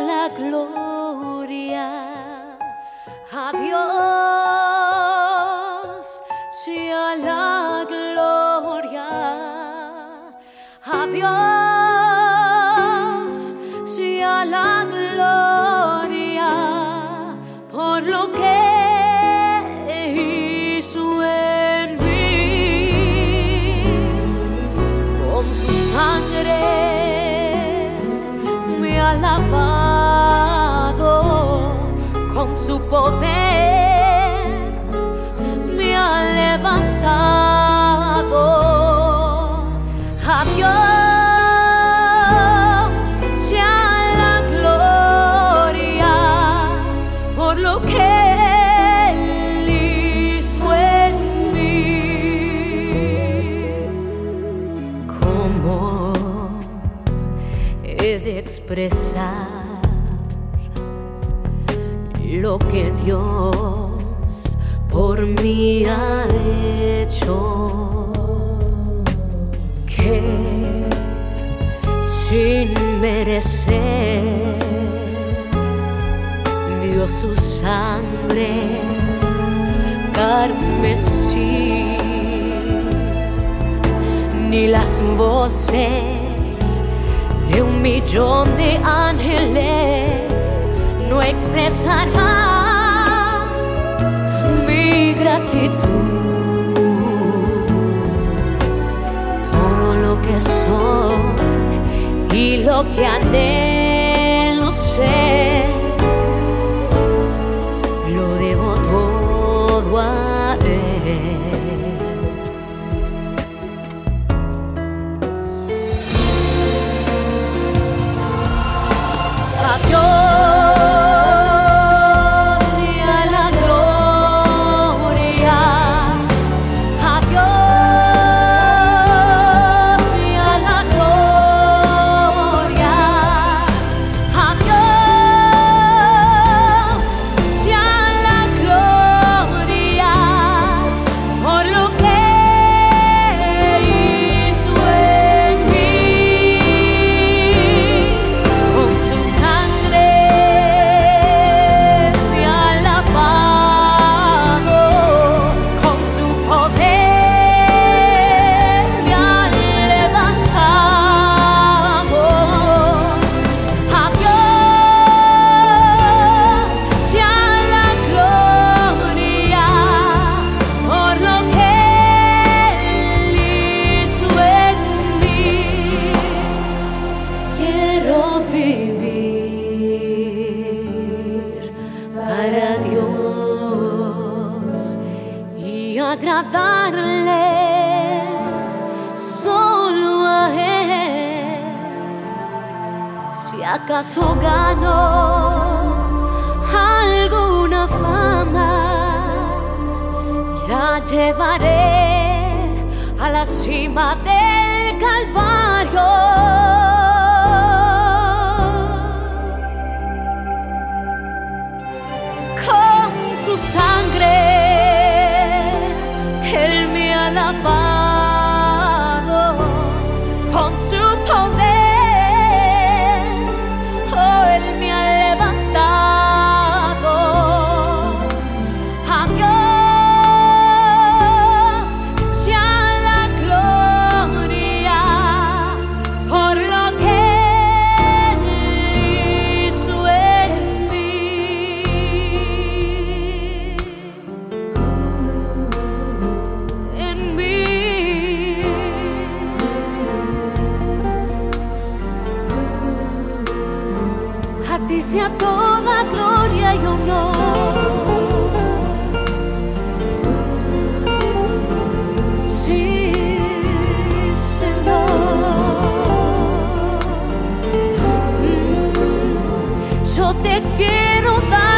la gloria. A Dios sea la gloria. A Dios sea la gloria por lo que hizo en mí con su sangre me alaba su poder me ha levantado. A Dios sea la gloria por lo que Él hizo en mí. ¿Cómo he de expresar lo que Dios por mí ha hecho? Que sin merecer dio su sangre carmesí ni las voces de un millón de ángeles no expresarán mi gratitud. Todo lo que soy y lo que anhelo vivir para Dios y agradarle solo a Él. Si acaso gano alguna fama, la llevaré a la cima del Calvario. Me ha sea toda gloria y honor. Sí, Señor. Mm, yo te quiero dar.